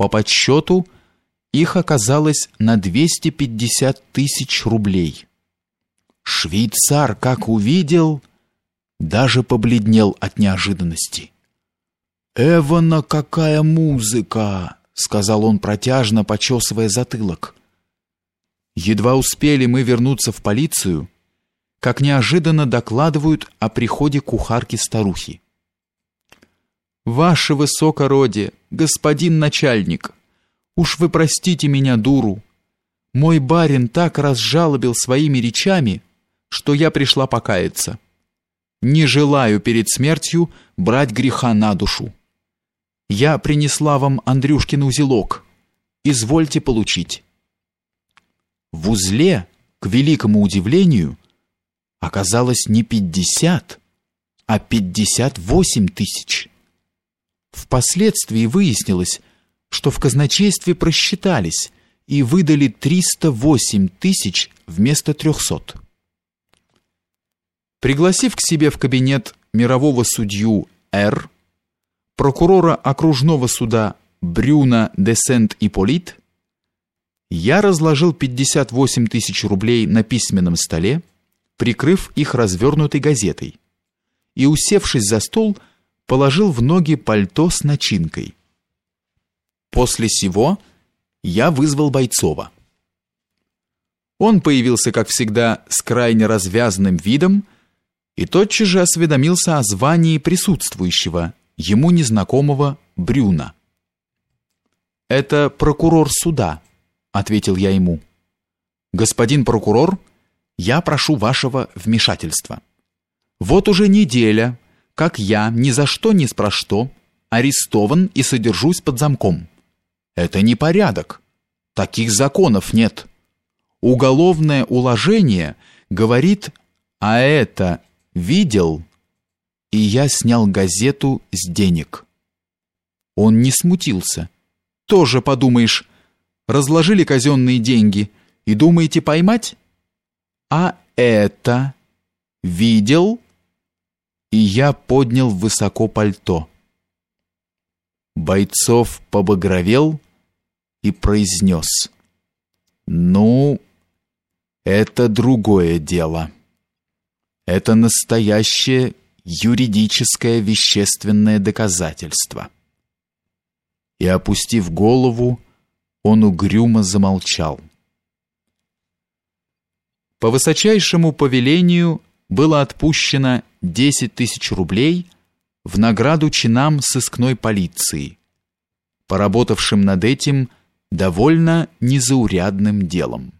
По подсчету их оказалось на 250 тысяч рублей. Швейцар, как увидел, даже побледнел от неожиданности. «Эвана, какая музыка!» — сказал он протяжно, почесывая затылок. Едва успели мы вернуться в полицию, как неожиданно докладывают о приходе кухарки-старухи. «Ваше высокородие, господин начальник, уж вы простите меня, дуру. Мой барин так разжалобил своими речами, что я пришла покаяться. Не желаю перед смертью брать греха на душу. Я принесла вам Андрюшкин узелок. Извольте получить». В узле, к великому удивлению, оказалось не пятьдесят, а пятьдесят восемь тысяч. Впоследствии выяснилось, что в казначействе просчитались и выдали 308 тысяч вместо 300. Пригласив к себе в кабинет мирового судью Р, прокурора окружного суда Брюна де Сент-Иполит, я разложил 58 тысяч рублей на письменном столе, прикрыв их развернутой газетой, и, усевшись за стол, положил в ноги пальто с начинкой. После сего я вызвал Бойцова. Он появился, как всегда, с крайне развязанным видом и тотчас же осведомился о звании присутствующего, ему незнакомого Брюна. «Это прокурор суда», — ответил я ему. «Господин прокурор, я прошу вашего вмешательства. Вот уже неделя, как я ни за что ни про что арестован и содержусь под замком. Это не порядок. Таких законов нет. Уголовное уложение говорит, а это видел, и я снял газету с денег. Он не смутился. Тоже подумаешь, разложили казенные деньги и думаете поймать? А это видел? И я поднял высоко пальто. Бойцов побагровел и произнес. «Ну, это другое дело. Это настоящее юридическое вещественное доказательство». И, опустив голову, он угрюмо замолчал. По высочайшему повелению было отпущено 10 тысяч рублей в награду чинам сыскной полиции, поработавшим над этим довольно незаурядным делом.